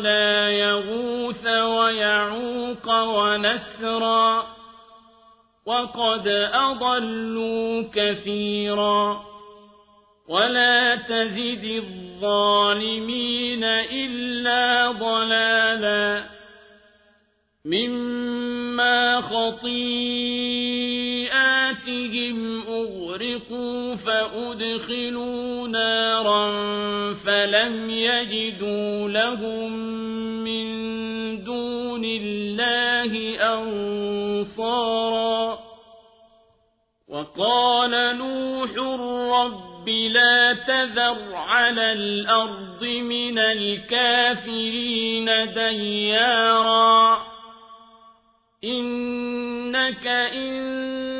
ولا يغوث ويعوق ونسرا وقد أضلوا كثيرا ولا تزد الظالمين إلا ضلالا مما خطيئاتهم أغرقوا فأدخلوا نارا فلم يجدوا لهم الله أنصارا وقال نوح رب لا تذر على الأرض من الكافرين ديارا إنك إن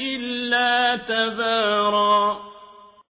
إلا تباراً